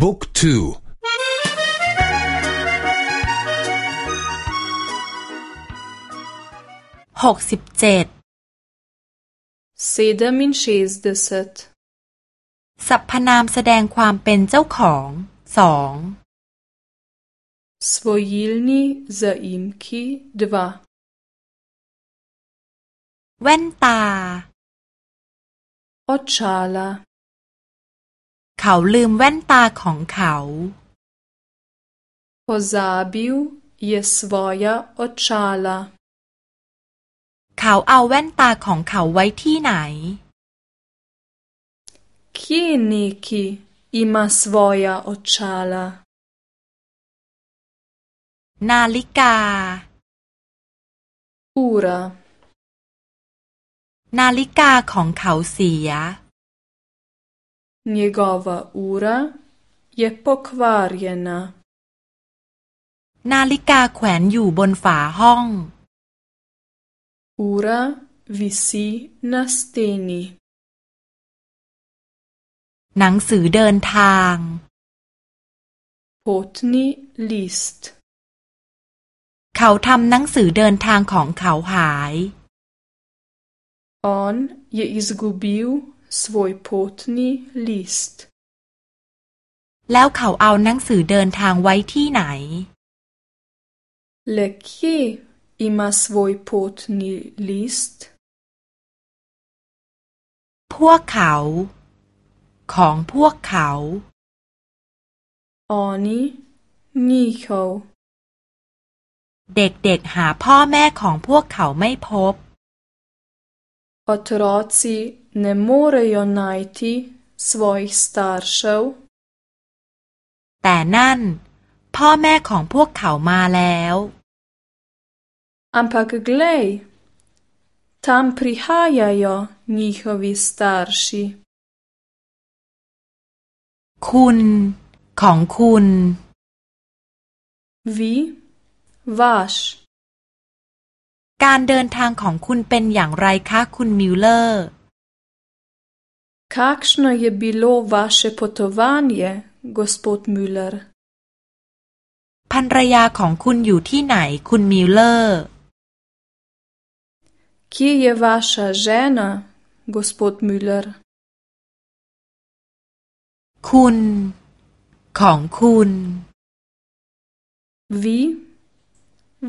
บุ๊กทูหกสิบเจ็ด sedeminšestdeset สรรพนามแสดงความเป็นเจ้าของสอง svojilni zaimki dva แว่นตา očala เขาลืมแว่นตาของเขา pozabil je svoja očala เขาเอาแว่นตาของเขาไว้ที่ไหน kje neki ima svoja očala นาฬิกา ura นาฬิกาของเขาเสีย njegova ura je pokvarjena นาฬิกาแขวนอยู่บนฝาห้อง ura visi na steni หนังสือเดินทาง potni list เขาทำหนังสือเดินทางของเขาหาย on je izgubil svoj potni list แล้วเขาเอาหนังสือเดินทางไว้ที่ไหน le kje ima svoj potni list พวกเขา ของพวกเขา oni njihov เด็กๆหาพ่อแม่ของพวกเขาไม่พบ otroci ne morejo najti svojih staršev แต่นั่น พ่อแม่ของพวกเขามาแล้ว ampak glej tam prihajajo njihovi starši คุณของคุณ vi vaš การเดินทางของคุณเป็นอย่างไรคะคุณมิลเลอร์ kakšno je bilo vaše potovanje gospod Müller ภรรยาของคุณอยู่ที่ไหนคุณมิลเลอร์ kje je vaša žena gospod Müller คุณ ของคุณ vi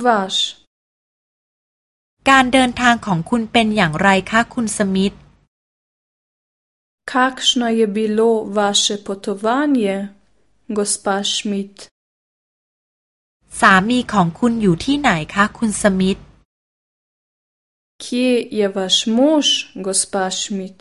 vaš การเดินทางของคุณเป็นอย่างไรคะคุณสมิธ kakšno je bilo vaše potovanje gospa Schmidt สามีของคุณอยู่ที่ไหนคะคุณสมิธ kje je vaš mož gospa Schmidt